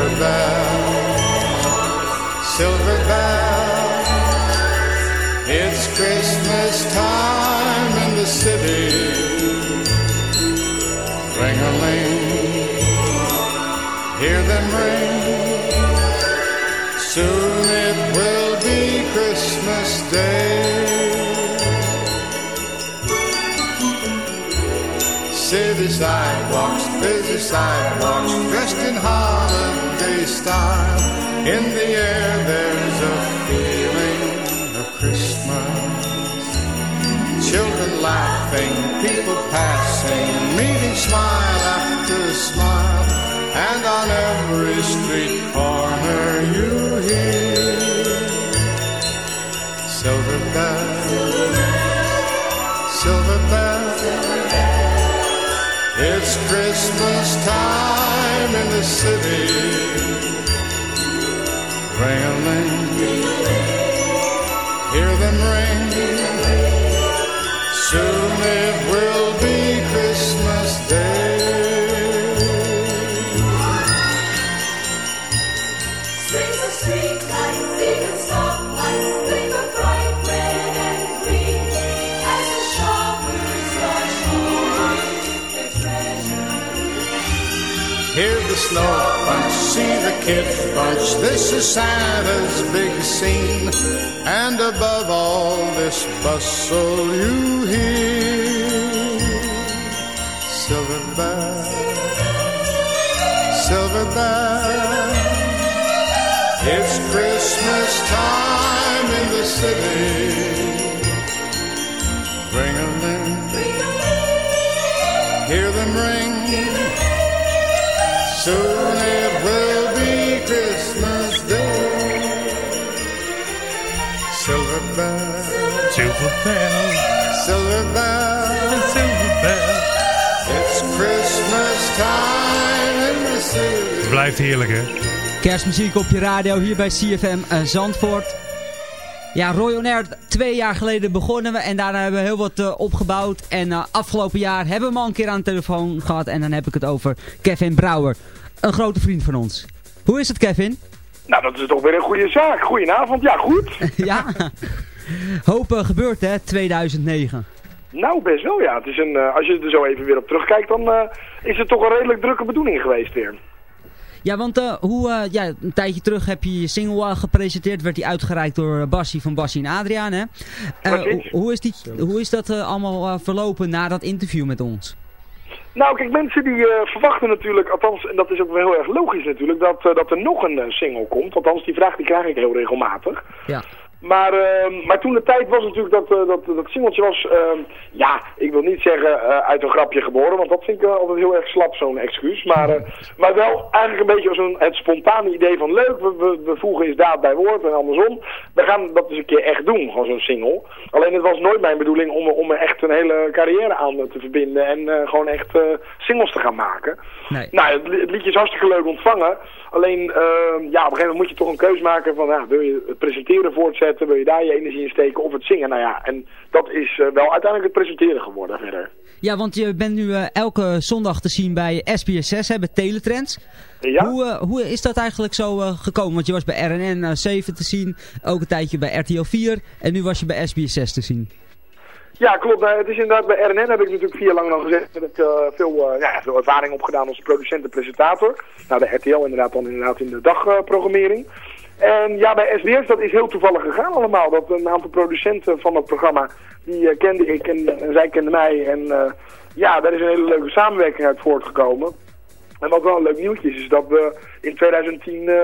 Silver bells, silver bells, it's Christmas time in the city. Ring a ling, hear them ring. Soon it will be Christmas Day. City sidewalks, busy sidewalks, dressed in In the air there's a feeling of Christmas. Children laughing, people passing, meeting smile after smile. And on every street corner you hear silver bells, It's Christmas time in the city. Ring a ling, hear them ring. Soon it will see the kid bunch. This is Santa's big scene. And above all this bustle you hear. Silver bell, silver bell. It's Christmas time in the city. Ring a ling, hear them ring. Soon it will Silver bell, Silver bell, silver bell, silver bell. it's Christmas time in the city. Het blijft heerlijk, hè? Kerstmuziek op je radio hier bij CFM eh, Zandvoort. Ja, Roy On Air, twee jaar geleden begonnen we en daarna hebben we heel wat eh, opgebouwd. En eh, afgelopen jaar hebben we hem al een keer aan de telefoon gehad en dan heb ik het over Kevin Brouwer. Een grote vriend van ons. Hoe is het Kevin? Nou, dat is toch weer een goede zaak. Goedenavond, ja goed. ja, hoop eh, gebeurd hè, 2009. Nou, best wel ja. Het is een, eh, als je er zo even weer op terugkijkt, dan eh, is het toch een redelijk drukke bedoeling geweest weer. Ja, want hoe, ja, een tijdje terug heb je je single gepresenteerd. Werd die uitgereikt door Bassie van Bassie en Adriaan. Hè? Hoe, is die, hoe is dat allemaal verlopen na dat interview met ons? Nou, kijk, mensen die verwachten natuurlijk, althans, en dat is ook wel heel erg logisch natuurlijk, dat, dat er nog een single komt. Althans, die vraag die krijg ik heel regelmatig. Ja. Maar, eh, maar toen de tijd was natuurlijk dat, eh, dat, dat singeltje was, eh, ja, ik wil niet zeggen eh, uit een grapje geboren, want dat vind ik altijd heel erg slap, zo'n excuus. Maar, eh, maar wel eigenlijk een beetje zo'n het spontane idee van leuk, we, we, we voegen eens daad bij woord en andersom. We gaan dat eens een keer echt doen, gewoon zo'n single. Alleen het was nooit mijn bedoeling om, om er echt een hele carrière aan te verbinden en gewoon echt singles te gaan maken. Nee. Nou, het liedje is hartstikke leuk ontvangen. Alleen, eh, ja, op een gegeven moment moet je toch een keus maken van, ja, wil je het presenteren voortzetten, wil je daar je energie in steken of het zingen? Nou ja, en dat is eh, wel uiteindelijk het presenteren geworden verder. Ja, want je bent nu eh, elke zondag te zien bij SBS6, hè, bij Teletrends. Ja? Hoe, eh, hoe is dat eigenlijk zo gekomen? Want je was bij RNN eh, 7 te zien, ook een tijdje bij RTL 4 en nu was je bij SBS6 te zien. Ja, klopt. Het is inderdaad, bij RNN heb ik natuurlijk vier lang al gezegd dat ik eh, veel, eh, ja, veel ervaring opgedaan als producent en presentator. Nou, de RTL inderdaad dan inderdaad in de dagprogrammering. en ja, bij SBS, dat is heel toevallig gegaan allemaal. Dat een aantal producenten van het programma, die eh, kende ik en, zij kenden mij. En ja, daar is een hele leuke samenwerking uit voortgekomen. En wat wel een leuk nieuwtje is, is dat we in 2010 eh,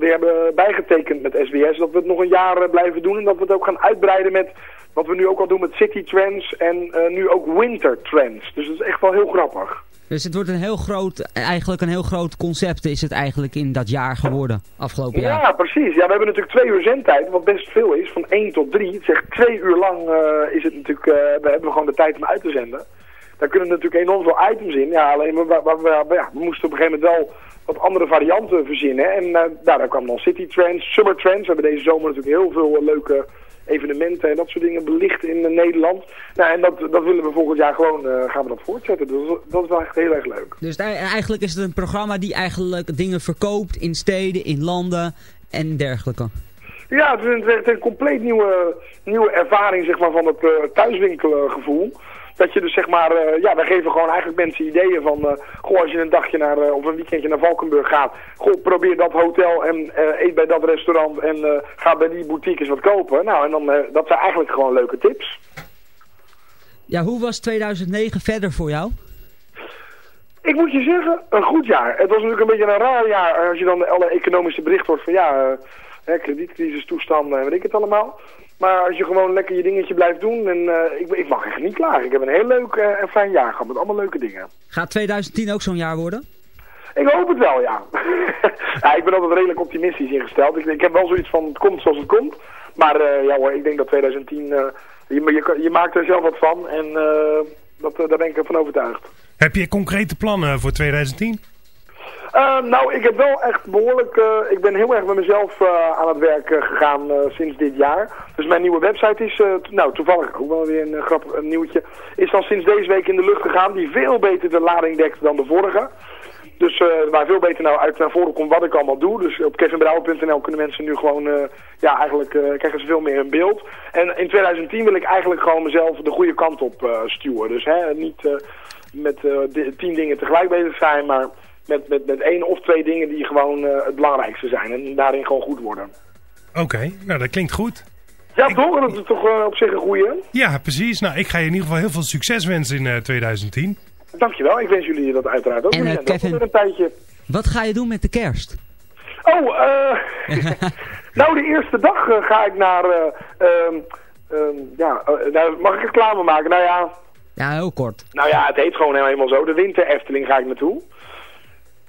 weer hebben bijgetekend met SBS. Dat we het nog een jaar eh, blijven doen en dat we het ook gaan uitbreiden met wat we nu ook al doen met City Trends en eh, nu ook Winter Trends. Dus dat is echt wel heel grappig. Dus het wordt een heel groot, eigenlijk een heel groot concept is het eigenlijk in dat jaar geworden, afgelopen jaar. Ja, precies. Ja, we hebben natuurlijk twee uur zendtijd, wat best veel is, van 1 tot 3. Het zegt twee uur lang eh, is het natuurlijk, we hebben gewoon de tijd om uit te zenden. Daar kunnen natuurlijk enorm veel items in. Ja, alleen we, we, we- we- ja, we moesten op een gegeven moment wel wat andere varianten verzinnen. En eh, nou, daar kwam dan City Trends, Summer Trends. We hebben deze zomer natuurlijk heel veel eh, leuke evenementen en dat soort dingen belicht in eh, Nederland. Nou, en dat, dat willen we volgend jaar gewoon, gaan we dat voortzetten. Dus dat, is wel echt heel erg leuk. Dus eigenlijk is het een programma die eigenlijk dingen verkoopt in steden, in landen en dergelijke. Ja, het is een, het is een compleet nieuwe, nieuwe ervaring zeg maar, van het uh, thuiswinkelgevoel. Dat je dus zeg maar, uh, ja, wij geven gewoon eigenlijk mensen ideeën van, uh, goh, als je een dagje naar, uh, of een weekendje naar Valkenburg gaat, goh, probeer dat hotel en eet bij dat restaurant en ga bij die boutiques wat kopen. Nou, en dan, dat zijn eigenlijk gewoon leuke tips. Ja, hoe was 2009 verder voor jou? Ik moet je zeggen, een goed jaar. Het was natuurlijk een beetje een raar jaar als je dan alle economische bericht hoort van ja, uh, kredietcrisis, toestanden en weet ik het allemaal. Maar als je gewoon lekker je dingetje blijft doen, en uh, ik, ik, mag echt niet klaar. Ik heb een heel leuk uh, en fijn jaar gehad met allemaal leuke dingen. Gaat 2010 ook zo'n jaar worden? Ik hoop het wel, ja. ja. Ik ben altijd redelijk optimistisch ingesteld. Ik, ik, heb wel zoiets van, het komt zoals het komt. Maar uh, ja hoor, ik denk dat 2010, je, je, je, maakt er zelf wat van en dat, daar ben ik ervan overtuigd. Heb je concrete plannen voor 2010? Uh, nou, ik heb wel echt behoorlijk... Uh, ik ben heel erg met mezelf uh, aan het werk gegaan sinds dit jaar. Dus mijn nieuwe website is, nou toevallig ook wel weer een grappig een nieuwtje... is dan sinds deze week in de lucht gegaan. Die veel beter de lading dekt dan de vorige. Dus waar veel beter nou uit naar voren komt wat ik allemaal doe. Dus op kevinbrouwer.nl kunnen mensen nu gewoon... ja, eigenlijk krijgen ze veel meer een beeld. En in 2010 wil ik eigenlijk gewoon mezelf de goede kant op stuwen. Dus hè, niet met tien dingen tegelijk bezig zijn, maar met, met, met één of twee dingen die gewoon eh, het belangrijkste zijn. En daarin gewoon goed worden. Oké, nou dat klinkt goed. Ja, toch? Dat is toch eh, op zich een goeie. Ja, precies. Nou, ik ga je in ieder geval heel veel succes wensen in eh, 2010. Dankjewel. Ik wens jullie dat uiteraard ook. En, ook Kevin? een tijdje. Wat ga je doen met de kerst? Oh, eh nou, de eerste dag ga ik naar... eh, ehm, ehm, ja, nou, mag ik reclame maken? Nou ja, Ja, heel kort. nou ja, het heet gewoon helemaal zo. De Winter Efteling ga ik naartoe.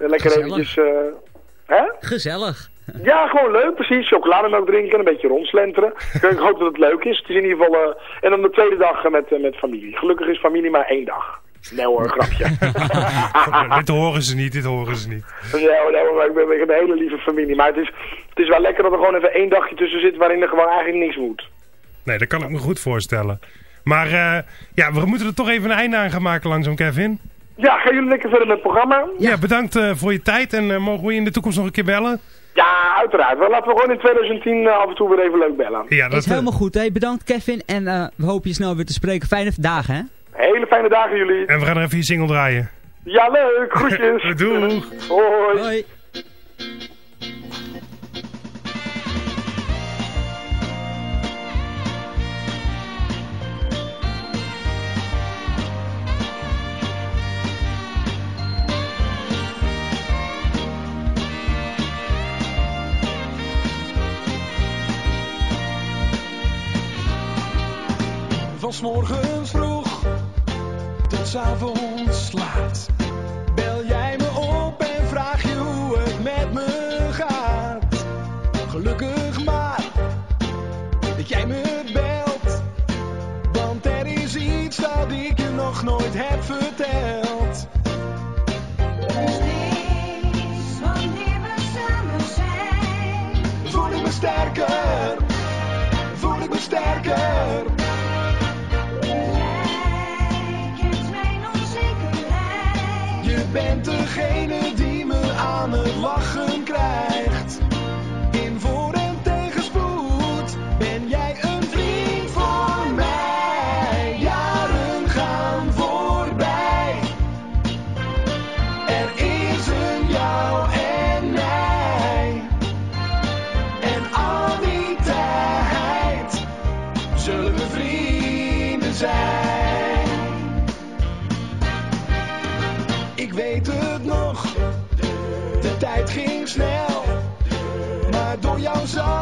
Eh, Lekker Gezellig. eventjes... eh, hè? Gezellig. Ja, gewoon leuk, precies. Chocolademelk drinken, een beetje rondslenteren. ik hoop dat het leuk is. Het is in ieder geval... eh, en dan de tweede dag met, met familie. Gelukkig is familie maar één dag. Nee hoor, grapje. dit horen ze niet, dit horen ze niet. Ja, nee, maar ik, ben, ik heb een hele lieve familie. Maar het is, het is wel lekker dat er gewoon even één dagje tussen zit waarin er gewoon eigenlijk niks moet. Nee, dat kan ik me goed voorstellen. Maar eh, ja, we moeten er toch even een einde aan gaan maken langzaam, Kevin. Ja, gaan jullie lekker verder met het programma? Ja, bedankt eh, voor je tijd en eh, mogen we je in de toekomst nog een keer bellen? Ja, uiteraard. Wel, laten we gewoon in 2010 af en toe weer even leuk bellen. Ja, is helemaal goed. Hè? Bedankt Kevin en eh, we hopen je snel weer te spreken. Fijne dagen hè. Hele fijne dagen jullie. En we gaan er even je single draaien. Ja, leuk. Groetjes. Doei. Hoi. Hoi. Van 's morgens vroeg tot 's avonds laat. Bel jij me op en vraag je hoe het met me gaat. Gelukkig maar dat jij me belt. Want er is iets dat ik je nog nooit heb verteld. Steeds wanneer we samen zijn, Voel ik me sterker, voel ik me sterker. Bent degene die me aan het lachen krijgt. Tijd ging snel. Maar door jou zat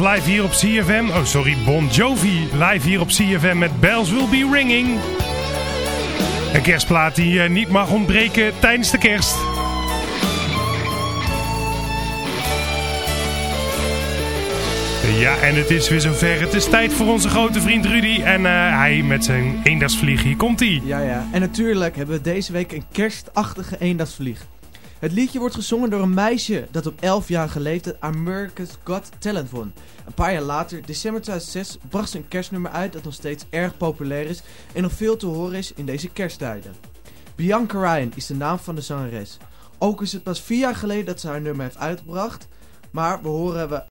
live hier op CFM. Oh, sorry, Bon Jovi live hier op CFM met Bells Will Be Ringing. Een kerstplaat die eh, niet mag ontbreken tijdens de kerst. Ja, en het is weer zover. Het is tijd voor onze grote vriend Rudy. En eh, hij met zijn eendagsvlieg. Hier komt hij. Ja, ja. En natuurlijk hebben we deze week een kerstachtige eendagsvlieg. Het liedje wordt gezongen door een meisje dat op 11-jarige leeftijd America's Got Talent won. Een paar jaar later, december 2006, bracht ze een kerstnummer uit dat nog steeds erg populair is en nog veel te horen is in deze kersttijden. Bianca Ryan is de naam van de zangeres. Ook is het pas vier jaar geleden dat ze haar nummer heeft uitgebracht, maar we horen we